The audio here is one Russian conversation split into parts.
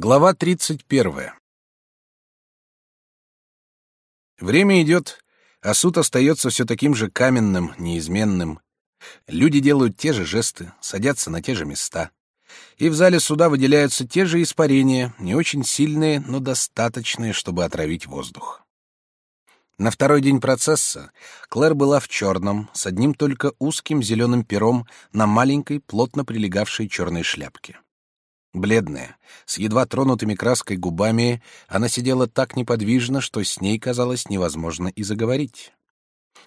Глава 31. Время идет, а суд остается все таким же каменным, неизменным. Люди делают те же жесты, садятся на те же места. И в зале суда выделяются те же испарения, не очень сильные, но достаточные, чтобы отравить воздух. На второй день процесса Клэр была в черном, с одним только узким зеленым пером на маленькой, плотно прилегавшей черной шляпке. Бледная, с едва тронутыми краской губами, она сидела так неподвижно, что с ней казалось невозможно и заговорить.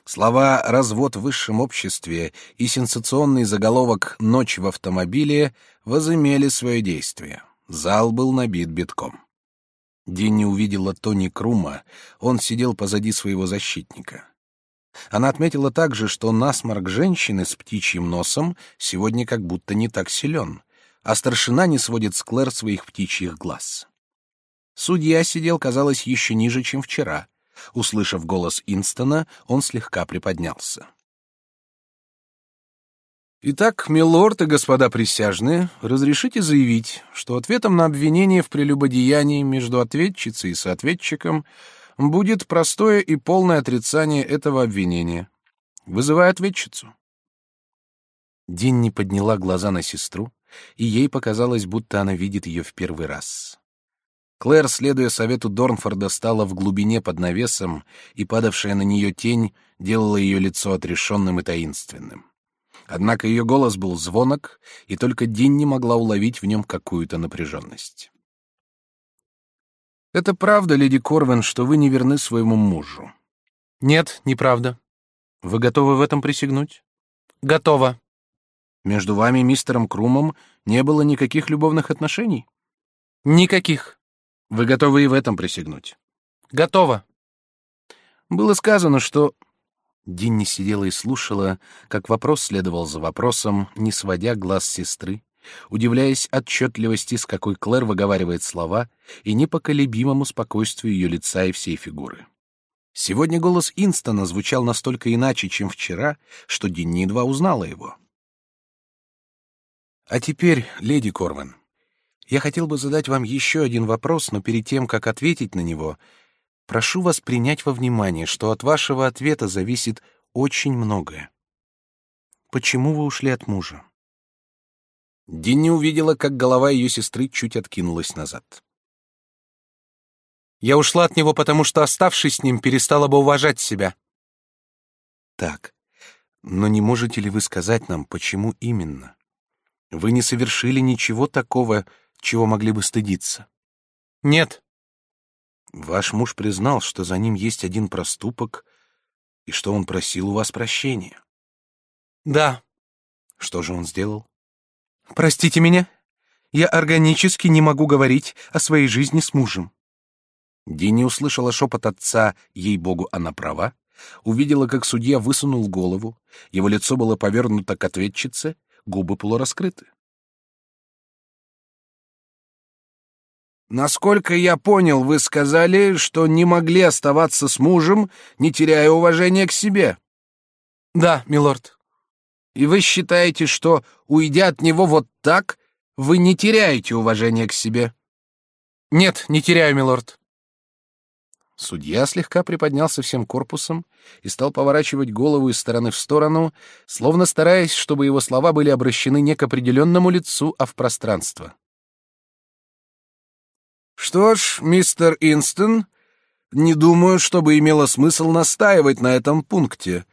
Слова «развод в высшем обществе» и сенсационный заголовок «Ночь в автомобиле» возымели свое действие. Зал был набит битком. Динни увидела Тони Крума, он сидел позади своего защитника. Она отметила также, что насморк женщины с птичьим носом сегодня как будто не так силен, а старшина не сводит с Клэр своих птичьих глаз. Судья сидел, казалось, еще ниже, чем вчера. Услышав голос Инстона, он слегка приподнялся. Итак, милорд и господа присяжные, разрешите заявить, что ответом на обвинение в прелюбодеянии между ответчицей и соответчиком будет простое и полное отрицание этого обвинения. Вызываю ответчицу. Динни подняла глаза на сестру, и ей показалось, будто она видит ее в первый раз. Клэр, следуя совету Дорнфорда, стала в глубине под навесом, и падавшая на нее тень делала ее лицо отрешенным и таинственным. Однако ее голос был звонок, и только Динни могла уловить в нем какую-то напряженность. «Это правда, леди Корвин, что вы не верны своему мужу?» «Нет, неправда. Вы готовы в этом присягнуть?» «Готова». Между вами и мистером Крумом не было никаких любовных отношений? Никаких. Вы готовы и в этом присягнуть? Готова. Было сказано, что Динни сидела и слушала, как вопрос следовал за вопросом, не сводя глаз сестры, удивляясь отчетливости, с какой Клэр выговаривает слова, и непоколебимому спокойствию ее лица и всей фигуры. Сегодня голос Инстона звучал настолько иначе, чем вчера, что Динни едва узнала его. А теперь, леди Корвин, я хотел бы задать вам еще один вопрос, но перед тем, как ответить на него, прошу вас принять во внимание, что от вашего ответа зависит очень многое. Почему вы ушли от мужа? Динни увидела, как голова ее сестры чуть откинулась назад. Я ушла от него, потому что, оставшись с ним, перестала бы уважать себя. Так, но не можете ли вы сказать нам, почему именно? Вы не совершили ничего такого, чего могли бы стыдиться. Нет. Ваш муж признал, что за ним есть один проступок и что он просил у вас прощения. Да. Что же он сделал? Простите меня. Я органически не могу говорить о своей жизни с мужем. Динни услышала шепот отца, ей-богу, она права, увидела, как судья высунул голову, его лицо было повернуто к ответчице, губы полураскрыты. Насколько я понял, вы сказали, что не могли оставаться с мужем, не теряя уважения к себе. Да, милорд. И вы считаете, что, уйдя от него вот так, вы не теряете уважения к себе? Нет, не теряю, милорд. Судья слегка приподнялся всем корпусом и стал поворачивать голову из стороны в сторону, словно стараясь, чтобы его слова были обращены не к определенному лицу, а в пространство. «Что ж, мистер Инстон, не думаю, чтобы имело смысл настаивать на этом пункте.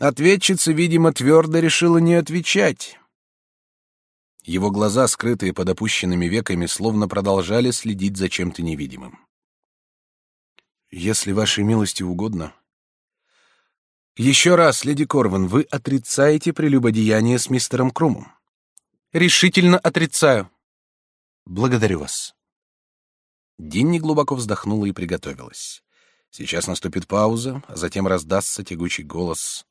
Ответчица, видимо, твердо решила не отвечать». Его глаза, скрытые под опущенными веками, словно продолжали следить за чем-то невидимым. Если вашей милости угодно. Еще раз, леди Корвин, вы отрицаете прелюбодеяние с мистером Крумом? Решительно отрицаю. Благодарю вас. Динни глубоко вздохнула и приготовилась. Сейчас наступит пауза, а затем раздастся тягучий голос.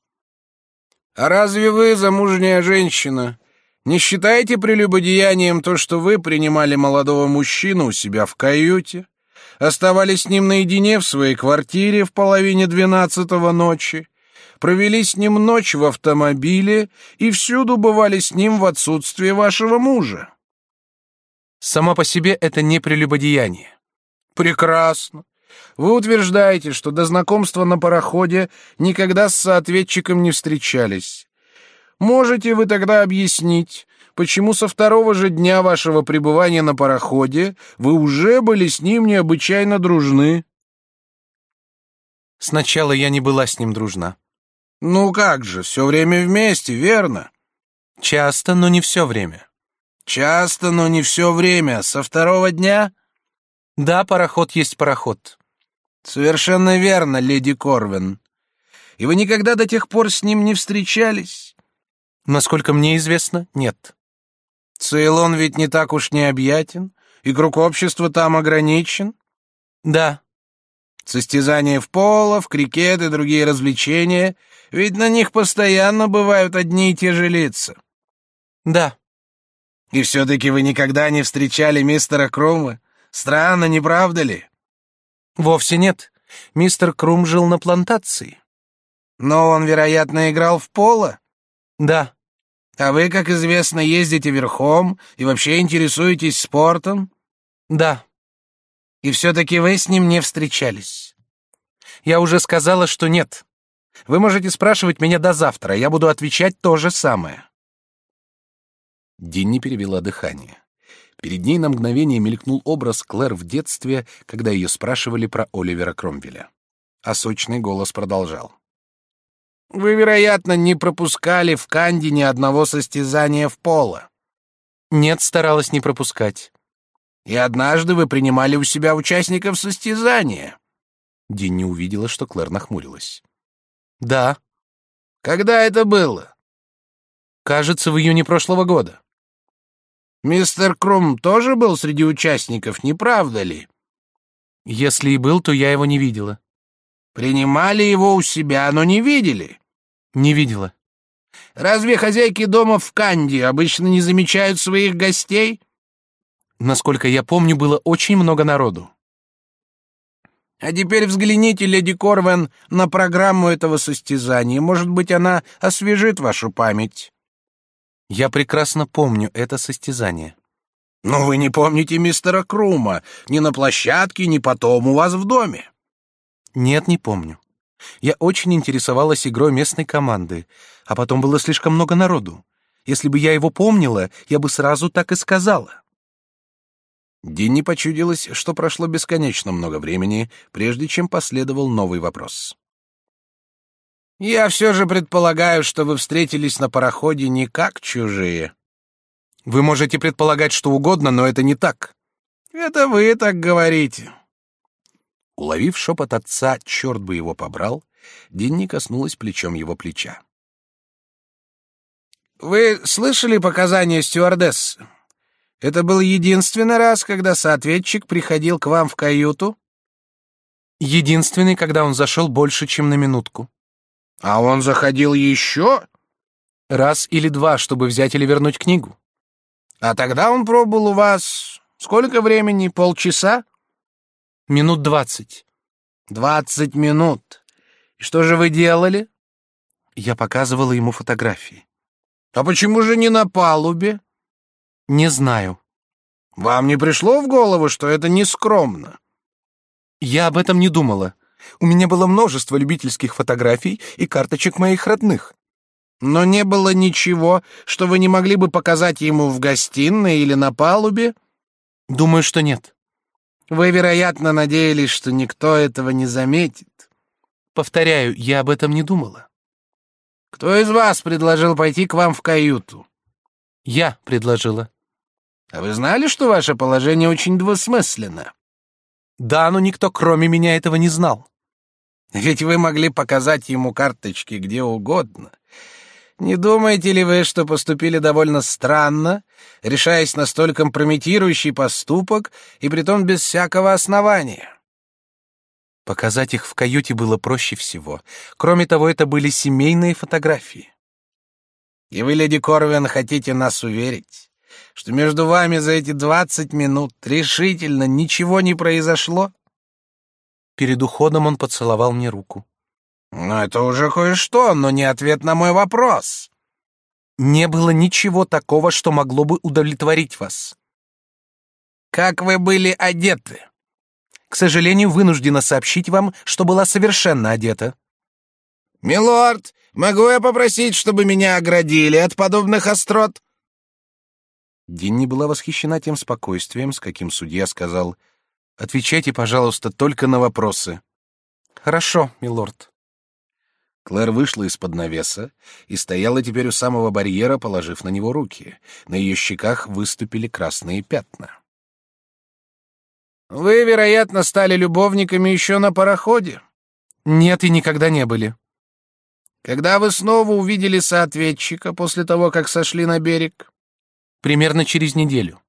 «А разве вы, замужняя женщина, не считаете прелюбодеянием то, что вы принимали молодого мужчину у себя в каюте, оставались с ним наедине в своей квартире в половине двенадцатого ночи, провели с ним ночь в автомобиле и всюду бывали с ним в отсутствие вашего мужа. Само по себе это не прелюбодеяние. Прекрасно. Вы утверждаете, что до знакомства на пароходе никогда с соответчиком не встречались. Можете вы тогда объяснить, почему со второго же дня вашего пребывания на пароходе вы уже были с ним необычайно дружны? Сначала я не была с ним дружна. Ну как же, все время вместе, верно? Часто, но не все время. Часто, но не все время. Со второго дня? Да, пароход есть пароход. Совершенно верно, леди Корвин. И вы никогда до тех пор с ним не встречались? Насколько мне известно, нет. Цейлон ведь не так уж необъятен, и круг общества там ограничен. Да. Состязания в поло, в крикет и другие развлечения, ведь на них постоянно бывают одни и те же лица. Да. И все-таки вы никогда не встречали мистера Крума? Странно, не правда ли? Вовсе нет. Мистер Крум жил на плантации. Но он, вероятно, играл в поло? Да. А вы, как известно, ездите верхом и вообще интересуетесь спортом? Да. И все-таки вы с ним не встречались? Я уже сказала, что нет. Вы можете спрашивать меня до завтра, я буду отвечать то же самое. Динни перевела дыхание. Перед ней на мгновение мелькнул образ Клэр в детстве, когда ее спрашивали про Оливера Кромвеля. А сочный голос продолжал. «Вы, вероятно, не пропускали в Канди ни одного состязания в поло». «Нет, старалась не пропускать». «И однажды вы принимали у себя участников состязания». Динни увидела, что Клэр нахмурилась. «Да». «Когда это было?» «Кажется, в июне прошлого года». Мистер Крум тоже был среди участников, не правда ли? Если и был, то я его не видела. Принимали его у себя, но не видели? Не видела. Разве хозяйки дома в Канди обычно не замечают своих гостей? Насколько я помню, было очень много народу. А теперь взгляните, леди Корвен, на программу этого состязания. Может быть, она освежит вашу память. Я прекрасно помню это состязание. Но вы не помните мистера Крума ни на площадке, ни потом у вас в доме. Нет, не помню. Я очень интересовалась игрой местной команды, а потом было слишком много народу. Если бы я его помнила, я бы сразу так и сказала. Динни почудилось, что прошло бесконечно много времени, прежде чем последовал новый вопрос. Я все же предполагаю, что вы встретились на пароходе не как чужие. Вы можете предполагать что угодно, но это не так. Это вы так говорите. Уловив шепот отца, черт бы его побрал, Динни коснулась плечом его плеча. Вы слышали показания стюардессы? Это был единственный раз, когда соответчик приходил к вам в каюту? Единственный, когда он зашел больше, чем на минутку. А он заходил еще? Раз или два, чтобы взять или вернуть книгу. А тогда он пробыл у вас сколько времени? Полчаса? Минут двадцать. Двадцать минут. И что же вы делали? Я показывала ему фотографии. А почему же не на палубе? Не знаю. Вам не пришло в голову, что это нескромно? Я об этом не думала. У меня было множество любительских фотографий и карточек моих родных. Но не было ничего, что вы не могли бы показать ему в гостиной или на палубе? Думаю, что нет. Вы, вероятно, надеялись, что никто этого не заметит. Повторяю, я об этом не думала. Кто из вас предложил пойти к вам в каюту? Я предложила. А вы знали, что ваше положение очень двусмысленно? Да, но никто, кроме меня, этого не знал. Ведь вы могли показать ему карточки где угодно. Не думаете ли вы, что поступили довольно странно, решаясь на столь компрометирующий поступок и притом без всякого основания? Показать их в каюте было проще всего. Кроме того, это были семейные фотографии. И вы, леди Корвин, хотите нас уверить, что между вами за эти двадцать минут решительно ничего не произошло? Перед уходом он поцеловал мне руку. «Ну, это уже кое-что, но не ответ на мой вопрос». «Не было ничего такого, что могло бы удовлетворить вас». Как вы были одеты? К сожалению, вынуждена сообщить вам, что была совершенно одета. Милорд, могу я попросить, чтобы меня оградили от подобных острот? Динни была восхищена тем спокойствием, с каким судья сказал: "Отвечайте, пожалуйста, только на вопросы". Хорошо, милорд. Клэр вышла из-под навеса и стояла теперь у самого барьера, положив на него руки. На ее щеках выступили красные пятна. Вы, вероятно, стали любовниками еще на пароходе? Нет, и никогда не были. Когда вы снова увидели соответчика после того, как сошли на берег? Примерно через неделю.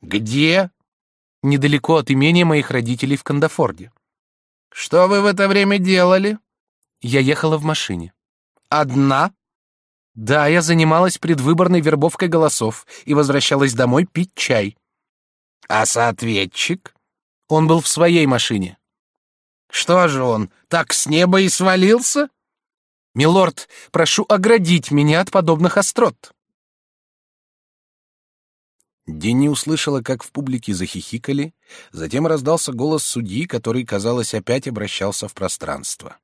Где? Недалеко от имения моих родителей в Кандафорде. Что вы в это время делали? Я ехала в машине. Одна? Да, я занималась предвыборной вербовкой голосов и возвращалась домой пить чай. А соответчик? Он был в своей машине. Что же он, так с неба и свалился? Милорд, прошу оградить меня от подобных острот. Динни услышала, как в публике захихикали, затем раздался голос судьи, который, казалось, опять обращался в пространство.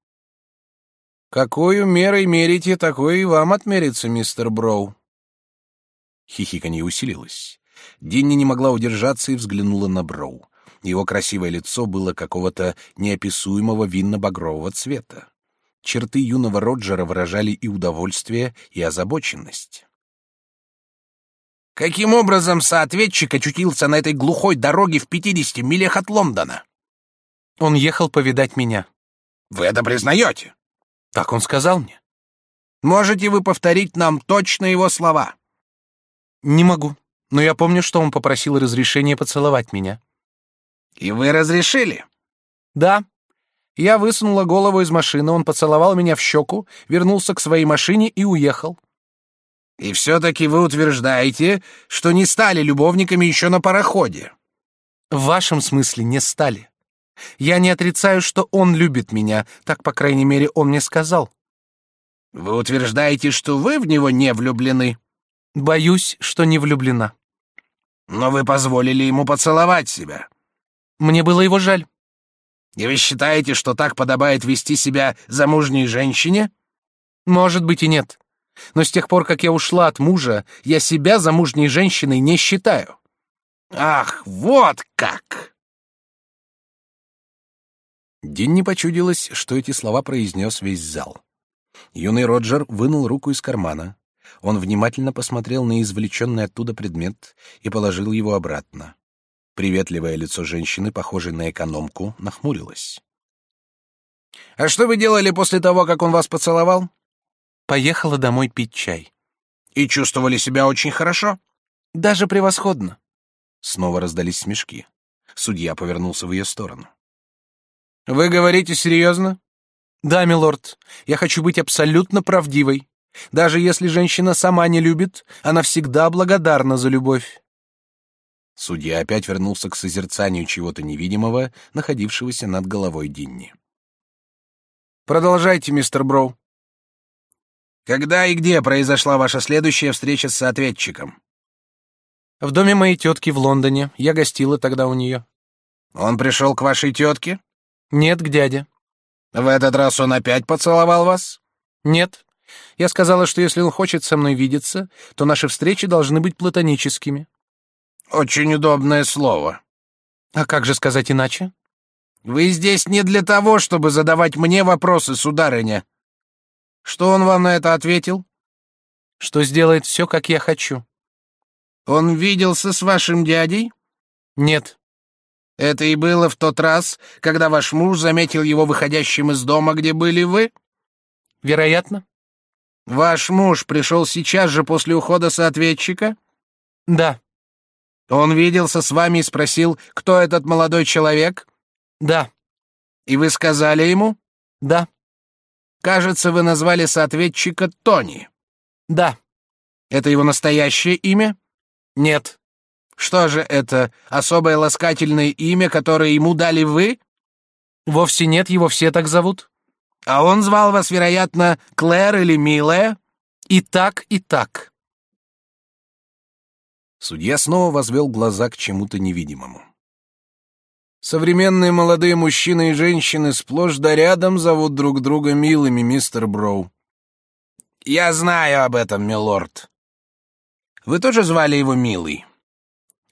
«Какую мерой мерите, такой и вам отмерится, мистер Броу». Хихиканье усилилось. Динни не могла удержаться и взглянула на Броу. Его красивое лицо было какого-то неописуемого винно-багрового цвета. Черты юного Роджера выражали и удовольствие, и озабоченность. Каким образом соответчик очутился на этой глухой дороге в 50 милях от Лондона? Он ехал повидать меня. Вы это признаете? Так он сказал мне. Можете вы повторить нам точно его слова? Не могу, но я помню, что он попросил разрешения поцеловать меня. И вы разрешили? Да. Я высунула голову из машины, он поцеловал меня в щеку, вернулся к своей машине и уехал. И все-таки вы утверждаете, что не стали любовниками еще на пароходе? В вашем смысле не стали. Я не отрицаю, что он любит меня, так, по крайней мере, он мне сказал. Вы утверждаете, что вы в него не влюблены? Боюсь, что не влюблена. Но вы позволили ему поцеловать себя. Мне было его жаль. И вы считаете, что так подобает вести себя замужней женщине? Может быть и нет. Но с тех пор, как я ушла от мужа, я себя замужней женщиной не считаю. Ах, вот как! Динни почудилось, что эти слова произнес весь зал. Юный Роджер вынул руку из кармана. Он внимательно посмотрел на извлеченный оттуда предмет и положил его обратно. Приветливое лицо женщины, похожей на экономку, нахмурилось. «А что вы делали после того, как он вас поцеловал?» Поехала домой пить чай. И чувствовали себя очень хорошо? Даже превосходно. Снова раздались смешки. Судья повернулся в ее сторону. Вы говорите серьезно? Да, милорд. Я хочу быть абсолютно правдивой. Даже если женщина сама не любит, она всегда благодарна за любовь. Судья опять вернулся к созерцанию чего-то невидимого, находившегося над головой Динни. Продолжайте, мистер Броу. Когда и где произошла ваша следующая встреча с соответчиком? В доме моей тетки в Лондоне. Я гостила тогда у нее. Он пришел к вашей тетке? Нет, к дяде. В этот раз он опять поцеловал вас? Нет. Я сказала, что если он хочет со мной видеться, то наши встречи должны быть платоническими. Очень удобное слово. А как же сказать иначе? Вы здесь не для того, чтобы задавать мне вопросы, сударыня. Что он вам на это ответил? Что сделает все, как я хочу. Он виделся с вашим дядей? Нет. Это и было в тот раз, когда ваш муж заметил его выходящим из дома, где были вы? Вероятно. Ваш муж пришел сейчас же после ухода соответчика? Да. Он виделся с вами и спросил, кто этот молодой человек? Да. И вы сказали ему? Да. Кажется, вы назвали соответчика Тони. Да. Это его настоящее имя? Нет. Что же это, особое ласкательное имя, которое ему дали вы? Вовсе нет, его все так зовут. А он звал вас, вероятно, Клэр или Милая? И так, и так. Судья снова возвел глаза к чему-то невидимому. Современные молодые мужчины и женщины сплошь да рядом зовут друг друга милыми, мистер Броу. Я знаю об этом, милорд. Вы тоже звали его Милый?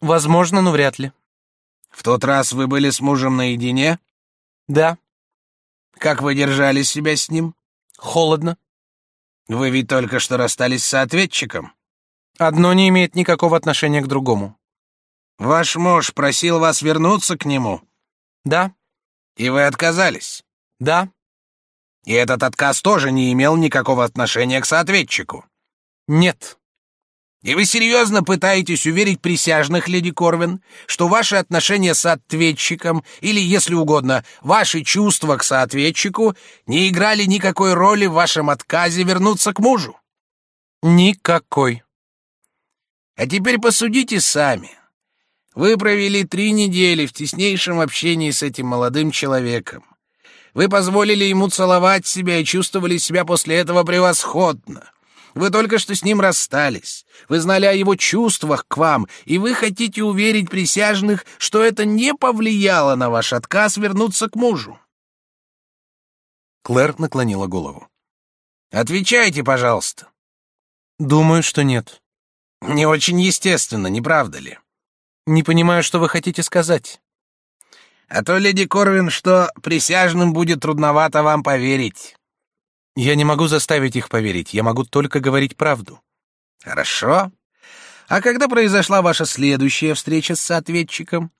Возможно, но вряд ли. В тот раз вы были с мужем наедине? Да. Как вы держали себя с ним? Холодно. Вы ведь только что расстались с ответчиком. Одно не имеет никакого отношения к другому. Ваш муж просил вас вернуться к нему? Да. И вы отказались? Да. И этот отказ тоже не имел никакого отношения к соответчику? Нет. И вы серьезно пытаетесь уверить присяжных, леди Корвин, что ваши отношения с ответчиком, или, если угодно, ваши чувства к соответчику, не играли никакой роли в вашем отказе вернуться к мужу? Никакой. А теперь посудите сами. Вы провели три недели в теснейшем общении с этим молодым человеком. Вы позволили ему целовать себя и чувствовали себя после этого превосходно. Вы только что с ним расстались. Вы знали о его чувствах к вам, и вы хотите уверить присяжных, что это не повлияло на ваш отказ вернуться к мужу. Клэр наклонила голову. Отвечайте, пожалуйста. Думаю, что нет. Не очень естественно, не правда ли? Не понимаю, что вы хотите сказать. А то, леди Корвин, что присяжным будет трудновато вам поверить. Я не могу заставить их поверить, я могу только говорить правду. Хорошо. А когда произошла ваша следующая встреча с ответчиком?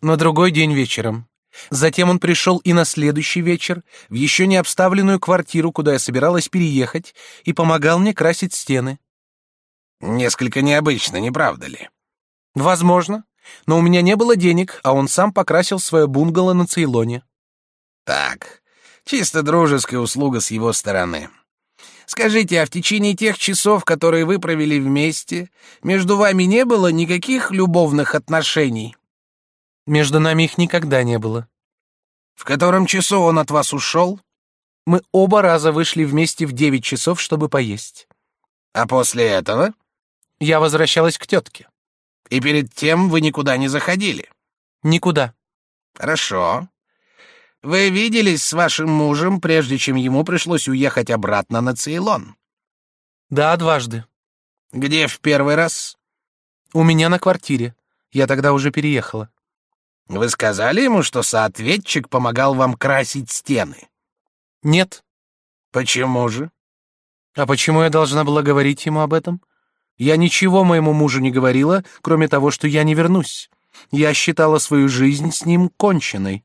На другой день вечером. Затем он пришел и на следующий вечер в еще не обставленную квартиру, куда я собиралась переехать, и помогал мне красить стены. Несколько необычно, не правда ли? Возможно, но у меня не было денег, а он сам покрасил свое бунгало на Цейлоне. Так, Чисто дружеская услуга с его стороны. Скажите, а в течение тех часов, которые вы провели вместе, между вами не было никаких любовных отношений? Между нами их никогда не было. В котором часу он от вас ушел? Мы оба раза вышли вместе в девять часов, чтобы поесть. А после этого? Я возвращалась к тетке. И перед тем вы никуда не заходили? Никуда. Хорошо. Вы виделись с вашим мужем, прежде чем ему пришлось уехать обратно на Цейлон? Да, дважды. Где в первый раз? У меня на квартире. Я тогда уже переехала. Вы сказали ему, что соответчик помогал вам красить стены? Нет. Почему же? А почему я должна была говорить ему об этом? Я ничего моему мужу не говорила, кроме того, что я не вернусь. Я считала свою жизнь с ним конченной.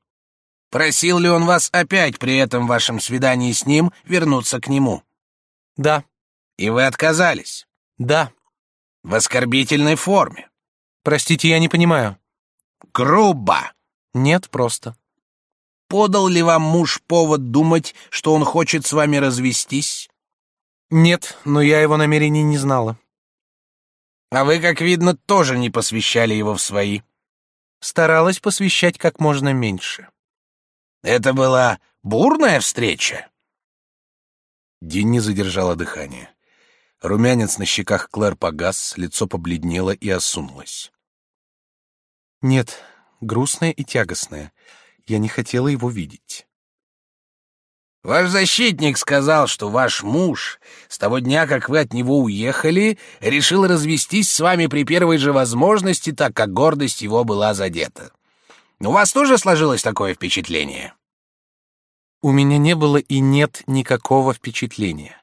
Просил ли он вас опять при этом вашем свидании с ним вернуться к нему? Да. И вы отказались? Да. В оскорбительной форме? Простите, я не понимаю. Грубо. Нет, просто. Подал ли вам муж повод думать, что он хочет с вами развестись? Нет, но я его намерений не знала. А вы, как видно, тоже не посвящали его в свои. Старалась посвящать как можно меньше. Это была бурная встреча. Динни задержала дыхание. Румянец на щеках Клэр погас, лицо побледнело и осунулось. Нет, грустное и тягостное. Я не хотела его видеть. Ваш защитник сказал, что ваш муж с того дня, как вы от него уехали, решил развестись с вами при первой же возможности, так как гордость его была задета. У вас тоже сложилось такое впечатление? У меня не было и нет никакого впечатления.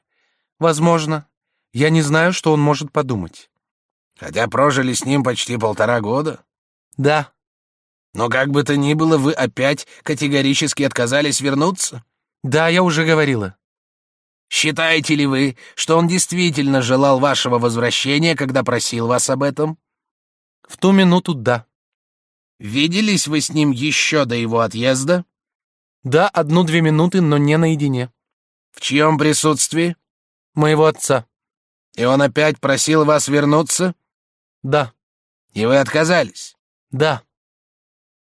Возможно, я не знаю, что он может подумать. Хотя прожили с ним почти полтора года? Да. Но как бы то ни было, вы опять категорически отказались вернуться? Да, я уже говорила. Считаете ли вы, что он действительно желал вашего возвращения, когда просил вас об этом? В ту минуту да. Виделись вы с ним еще до его отъезда? Да, одну-две минуты, но не наедине. В чьем присутствии? Моего отца. И он опять просил вас вернуться? Да. И вы отказались? Да.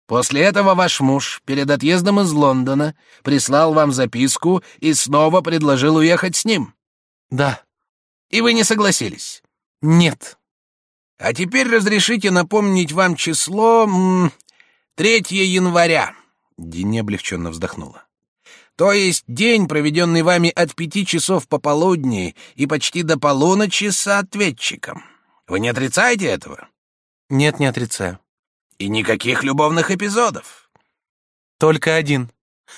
После этого ваш муж перед отъездом из Лондона прислал вам записку и снова предложил уехать с ним? Да. И вы не согласились? Нет. А теперь разрешите напомнить вам число... М, 3 января. Динни облегченно вздохнула. То есть день, проведенный вами от пяти часов пополудни и почти до полуночи с ответчиком. Вы не отрицаете этого? Нет, не отрицаю. И никаких любовных эпизодов? Только один.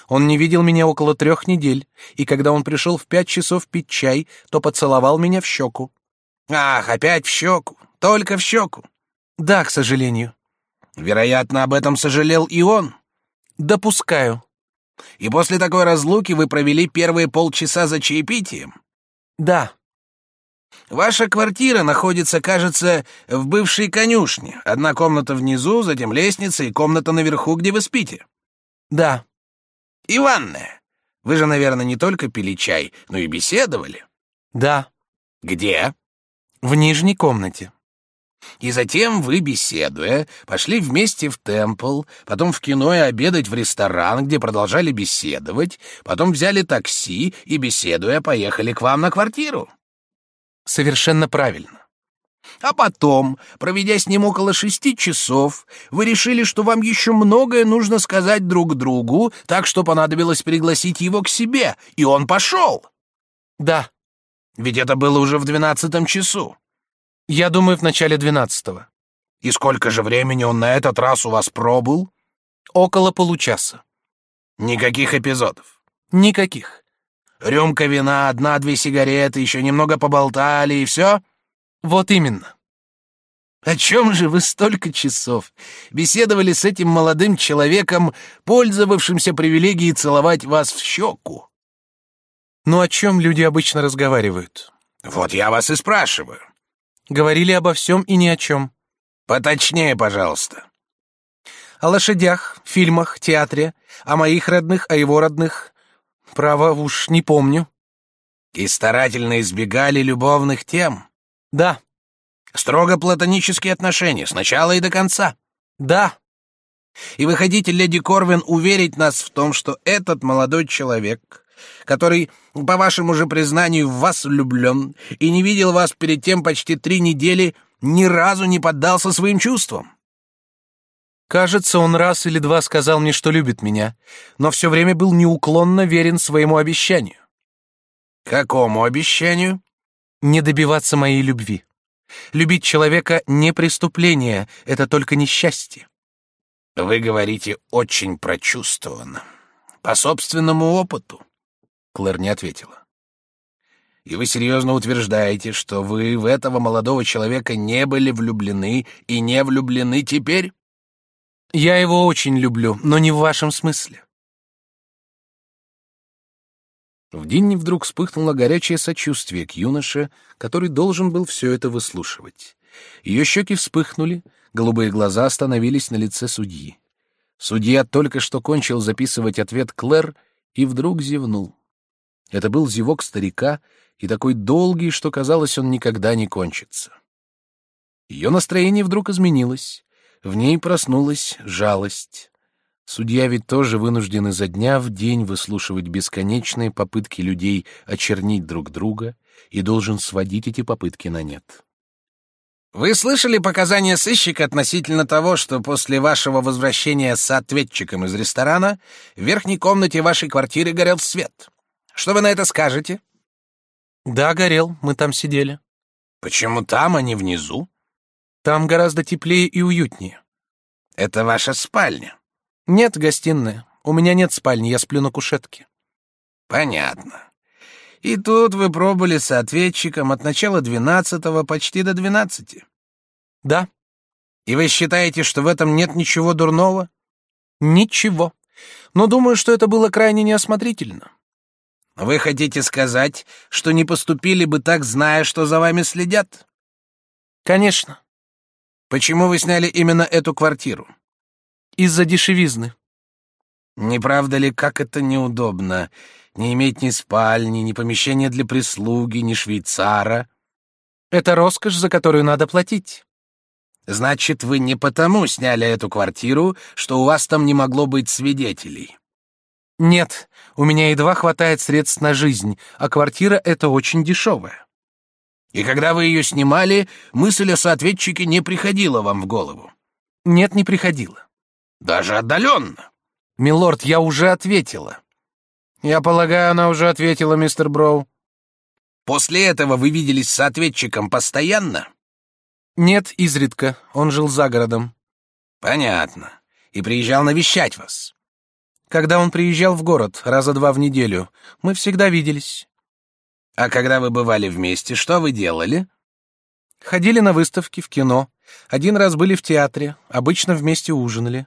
Он не видел меня около трех недель, и когда он пришел в пять часов пить чай, то поцеловал меня в щеку. Ах, опять в щеку. Только в щеку. Да, к сожалению. Вероятно, об этом сожалел и он. Допускаю. И после такой разлуки вы провели первые полчаса за чаепитием? Да. Ваша квартира находится, кажется, в бывшей конюшне. Одна комната внизу, затем лестница и комната наверху, где вы спите. Да. И ванная. Вы же, наверное, не только пили чай, но и беседовали. Да. Где? В нижней комнате. И затем вы, беседуя, пошли вместе в Темпл, потом в кино и обедать в ресторан, где продолжали беседовать, потом взяли такси и, беседуя, поехали к вам на квартиру. Совершенно правильно. А потом, проведя с ним около шести часов, вы решили, что вам еще многое нужно сказать друг другу, так что понадобилось пригласить его к себе, и он пошел. Да. Ведь это было уже в двенадцатом часу. Я думаю, в начале двенадцатого. И сколько же времени он на этот раз у вас пробыл? Около получаса. Никаких эпизодов. Никаких. Рюмка вина, одна-две сигареты, еще немного поболтали и все? Вот именно. О чем же вы столько часов беседовали с этим молодым человеком, пользовавшимся привилегией целовать вас в щеку? Ну о чем люди обычно разговаривают? Вот я вас и спрашиваю. Говорили обо всем и ни о чем. Поточнее, пожалуйста. О лошадях, фильмах, театре, о моих родных, о его родных. Право, уж не помню. И старательно избегали любовных тем. Да. Строго платонические отношения, с начала и до конца. Да. И вы хотите, леди Корвин, уверить нас в том, что этот молодой человек, который, по вашему же признанию, в вас влюблен и не видел вас перед тем почти три недели, ни разу не поддался своим чувствам? Кажется, он раз или два сказал мне, что любит меня, но все время был неуклонно верен своему обещанию. Какому обещанию? Не добиваться моей любви. Любить человека не преступление, это только несчастье. Вы говорите очень прочувствованно, по собственному опыту. Клэр не ответила. И вы серьезно утверждаете, что вы в этого молодого человека не были влюблены и не влюблены теперь? Я его очень люблю, но не в вашем смысле. В Динни вдруг вспыхнуло горячее сочувствие к юноше, который должен был все это выслушивать. Ее щеки вспыхнули, голубые глаза остановились на лице судьи. Судья только что кончил записывать ответ Клэр и вдруг зевнул. Это был зевок старика, и такой долгий, что казалось, он никогда не кончится. Ее настроение вдруг изменилось. В ней проснулась жалость. Судья ведь тоже вынужден изо дня в день выслушивать бесконечные попытки людей очернить друг друга и должен сводить эти попытки на нет. Вы слышали показания сыщика относительно того, что после вашего возвращения с ответчиком из ресторана в верхней комнате вашей квартиры горел свет? Что вы на это скажете? Да, горел, мы там сидели. Почему там, а не внизу? Там гораздо теплее и уютнее. Это ваша спальня? Нет, гостиная. У меня нет спальни, я сплю на кушетке. Понятно. И тут вы пробыли с ответчиком от начала двенадцатого почти до двенадцати. Да. И вы считаете, что в этом нет ничего дурного? Ничего. Но думаю, что это было крайне неосмотрительно. Вы хотите сказать, что не поступили бы так, зная, что за вами следят? Конечно. Почему вы сняли именно эту квартиру? Из-за дешевизны. Не правда ли, как это неудобно не иметь ни спальни, ни помещения для прислуги, ни швейцара? Это роскошь, за которую надо платить. Значит, вы не потому сняли эту квартиру, что у вас там не могло быть свидетелей. Нет, у меня едва хватает средств на жизнь, а квартира эта очень дешевая. И когда вы ее снимали, мысль о соответчике не приходила вам в голову? Нет, не приходила. Даже отдаленно? Милорд, я уже ответила. Я полагаю, она уже ответила, мистер Броу. После этого вы виделись с соответчиком постоянно? Нет, изредка. Он жил за городом. Понятно. И приезжал навещать вас. Когда он приезжал в город, раза два в неделю, мы всегда виделись. А когда вы бывали вместе, что вы делали? Ходили на выставки, в кино. Один раз были в театре, обычно вместе ужинали.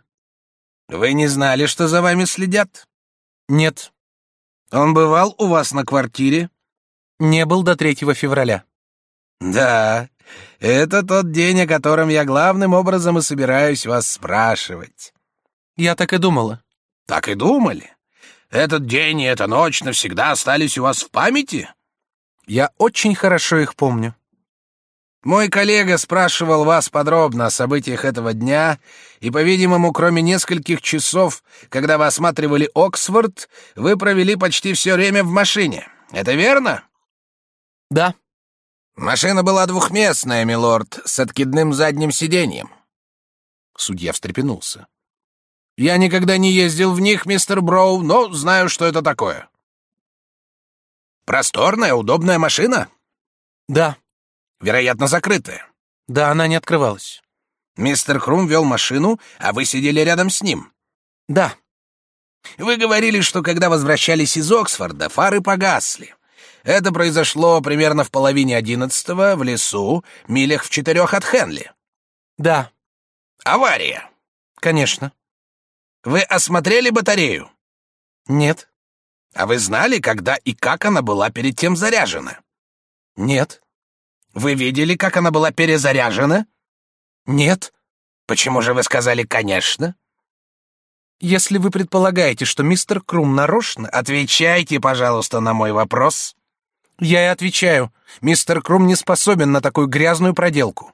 Вы не знали, что за вами следят? Нет. Он бывал у вас на квартире? Не был до 3 февраля. Да, это тот день, о котором я главным образом и собираюсь вас спрашивать. Я так и думала. Так и думали? Этот день и эта ночь навсегда остались у вас в памяти? Я очень хорошо их помню. Мой коллега спрашивал вас подробно о событиях этого дня, и, по-видимому, кроме нескольких часов, когда вы осматривали Оксфорд, вы провели почти все время в машине. Это верно? Да. Машина была двухместная, милорд, с откидным задним сиденьем. Судья встрепенулся. Я никогда не ездил в них, мистер Броу, но знаю, что это такое. Просторная, удобная машина? Да. Вероятно, закрытая. Да, она не открывалась. Мистер Хрум вел машину, а вы сидели рядом с ним. Да. Вы говорили, что когда возвращались из Оксфорда, фары погасли. Это произошло примерно в половине одиннадцатого в лесу, милях в четырех от Хенли. Да. Авария. Конечно. Вы осмотрели батарею? Нет. А вы знали, когда и как она была перед тем заряжена? Нет. Вы видели, как она была перезаряжена? Нет. Почему же вы сказали «конечно»? Если вы предполагаете, что мистер Крум нарочно... Отвечайте, пожалуйста, на мой вопрос. Я и отвечаю. Мистер Крум не способен на такую грязную проделку.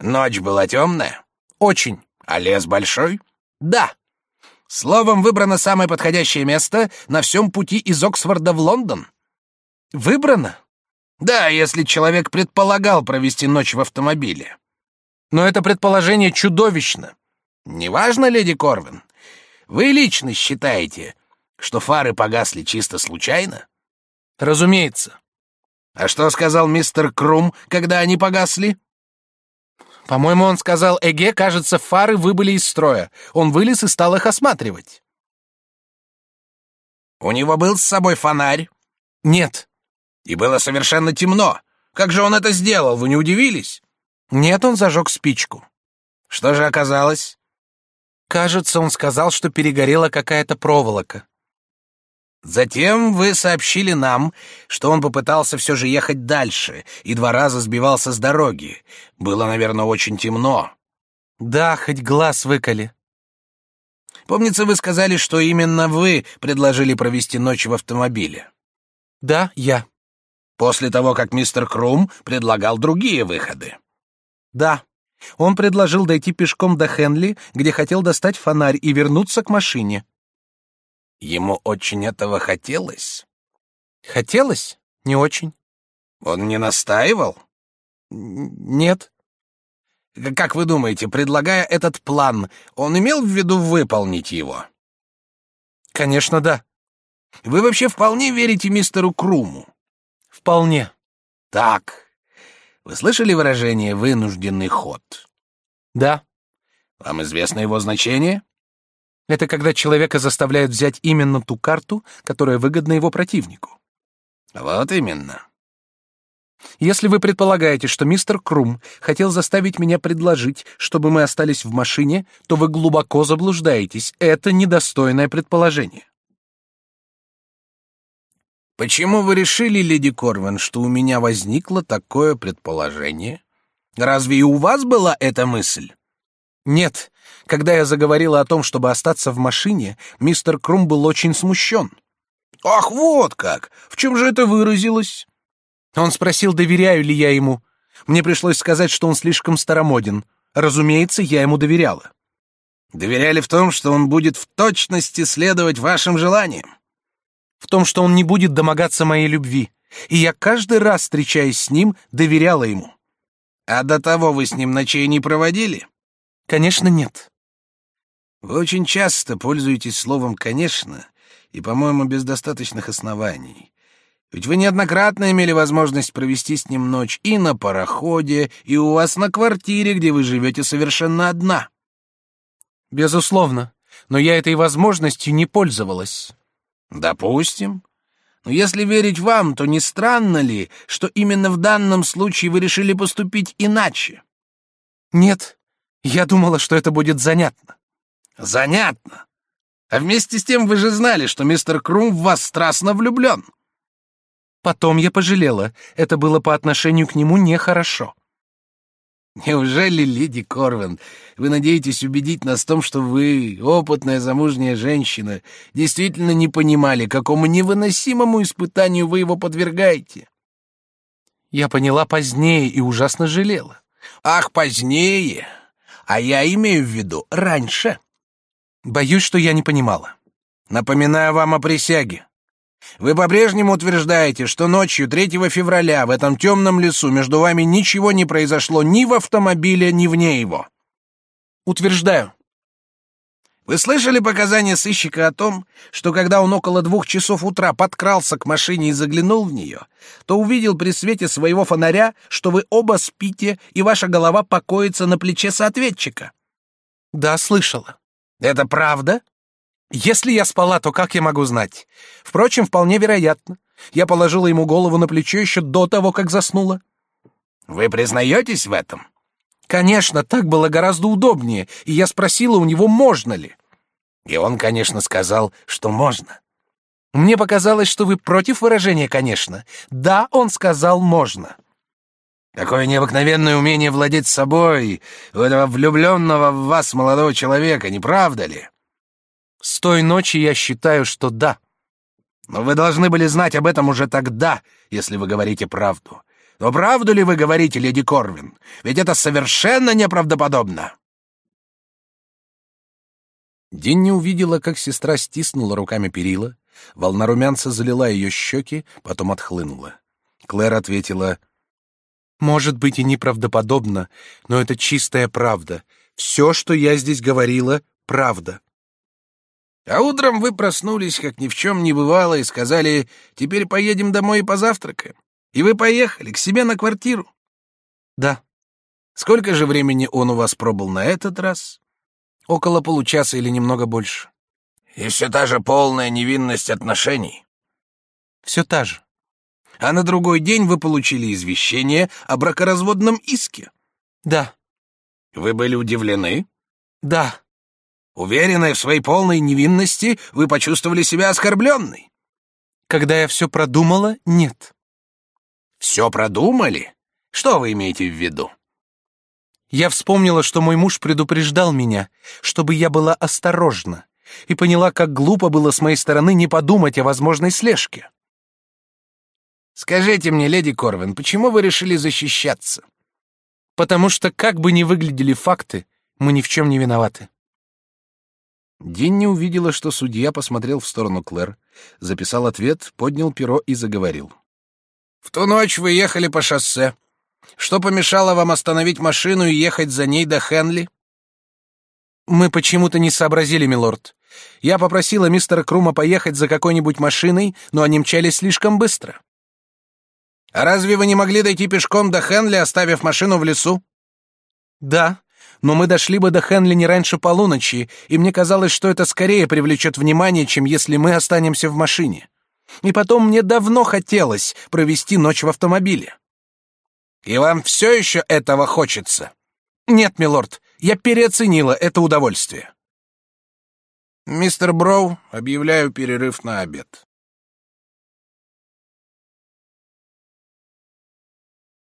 Ночь была темная? Очень. А лес большой? Да. Словом, выбрано самое подходящее место на всем пути из Оксфорда в Лондон. Выбрано? Да, если человек предполагал провести ночь в автомобиле. Но это предположение чудовищно. Неважно, леди Корвин. Вы лично считаете, что фары погасли чисто случайно? Разумеется. А что сказал мистер Крум, когда они погасли? По-моему, он сказал, Эге, кажется, фары выбыли из строя. Он вылез и стал их осматривать. У него был с собой фонарь? Нет. И было совершенно темно. Как же он это сделал, вы не удивились? Нет, он зажег спичку. Что же оказалось? Кажется, он сказал, что перегорела какая-то проволока. Затем вы сообщили нам, что он попытался все же ехать дальше и два раза сбивался с дороги. Было, наверное, очень темно. Да, хоть глаз выколи. Помнится, вы сказали, что именно вы предложили провести ночь в автомобиле. Да, я. После того, как мистер Крум предлагал другие выходы. Да. Он предложил дойти пешком до Хенли, где хотел достать фонарь и вернуться к машине. Ему очень этого хотелось? Хотелось? Не очень. Он не настаивал? Нет. Как вы думаете, предлагая этот план, он имел в виду выполнить его? Конечно, да. Вы вообще вполне верите мистеру Круму? Вполне. Так. Вы слышали выражение «вынужденный ход»? Да. Вам известно его значение? Это когда человека заставляют взять именно ту карту, которая выгодна его противнику. Вот именно. Если вы предполагаете, что мистер Крум хотел заставить меня предложить, чтобы мы остались в машине, то вы глубоко заблуждаетесь. Это недостойное предположение. Почему вы решили, леди Корвин, что у меня возникло такое предположение? Разве и у вас была эта мысль? Нет. Когда я заговорила о том, чтобы остаться в машине, мистер Крум был очень смущен. Ах, вот как! В чем же это выразилось? Он спросил, доверяю ли я ему. Мне пришлось сказать, что он слишком старомоден. Разумеется, я ему доверяла. Доверяли в том, что он будет в точности следовать вашим желаниям? В том, что он не будет домогаться моей любви. и я каждый раз, встречаясь с ним, доверяла ему. А до того вы с ним ночей не проводили? Конечно, нет. Вы очень часто пользуетесь словом «конечно», и, по-моему, без достаточных оснований. Ведь вы неоднократно имели возможность провести с ним ночь и на пароходе, и у вас на квартире, где вы живете совершенно одна. Безусловно, но я этой возможностью не пользовалась. Допустим. Но если верить вам, то не странно ли, что именно в данном случае вы решили поступить иначе? Нет, я думала, что это будет занятно. Занятно. А вместе с тем вы же знали, что мистер Крум в вас страстно влюблен. Потом я пожалела, это было по отношению к нему нехорошо. Неужели, леди Корвин, вы надеетесь убедить нас в том, что вы, опытная замужняя женщина, действительно не понимали, какому невыносимому испытанию вы его подвергаете? Я поняла позднее и ужасно жалела. Ах, позднее! А я имею в виду раньше. Боюсь, что я не понимала. Напоминаю вам о присяге. Вы по-прежнему утверждаете, что ночью 3 февраля в этом темном лесу между вами ничего не произошло ни в автомобиле, ни вне его? Утверждаю. Вы слышали показания сыщика о том, что когда он около двух часов утра подкрался к машине и заглянул в нее, то увидел при свете своего фонаря, что вы оба спите и ваша голова покоится на плече соответчика? Да, слышала. Это правда? Если я спала, то как я могу знать? Впрочем, вполне вероятно. Я положила ему голову на плечо еще до того, как заснула. Вы признаетесь в этом? Конечно, так было гораздо удобнее, и я спросила у него, можно ли. И он, конечно, сказал, что можно. Мне показалось, что вы против выражения «конечно». Да, он сказал «можно». Какое необыкновенное умение владеть собой у этого влюбленного в вас молодого человека, не правда ли? С той ночи я считаю, что да. Но вы должны были знать об этом уже тогда, если вы говорите правду. Но правду ли вы говорите, леди Корвин? Ведь это совершенно неправдоподобно. Динни увидела, как сестра стиснула руками перила, волна румянца залила ее щеки, потом отхлынула. Клэр ответила, «Может быть и неправдоподобно, но это чистая правда. Все, что я здесь говорила, правда. А утром вы проснулись, как ни в чем не бывало, и сказали, теперь поедем домой и позавтракаем. И вы поехали к себе на квартиру. Да. Сколько же времени он у вас пробыл на этот раз? Около получаса или немного больше. И все та же полная невинность отношений? Все та же. А на другой день вы получили извещение о бракоразводном иске? Да. Вы были удивлены? Да. Уверенная в своей полной невинности, вы почувствовали себя оскорбленной. Когда я все продумала, нет. Все продумали? Что вы имеете в виду? Я вспомнила, что мой муж предупреждал меня, чтобы я была осторожна, и поняла, как глупо было с моей стороны не подумать о возможной слежке. Скажите мне, леди Корвин, почему вы решили защищаться? Потому что, как бы ни выглядели факты, мы ни в чем не виноваты. Динни увидела, что судья посмотрел в сторону Клэр, записал ответ, поднял перо и заговорил. «В ту ночь вы ехали по шоссе. Что помешало вам остановить машину и ехать за ней до Хенли?» «Мы почему-то не сообразили, милорд. Я попросила мистера Крума поехать за какой-нибудь машиной, но они мчались слишком быстро». «А разве вы не могли дойти пешком до Хенли, оставив машину в лесу?» «Да, но мы дошли бы до Хенли не раньше полуночи, и мне казалось, что это скорее привлечет внимание, чем если мы останемся в машине. И потом мне давно хотелось провести ночь в автомобиле. И вам все еще этого хочется? Нет, милорд, я переоценила это удовольствие. Мистер Броу, объявляю перерыв на обед.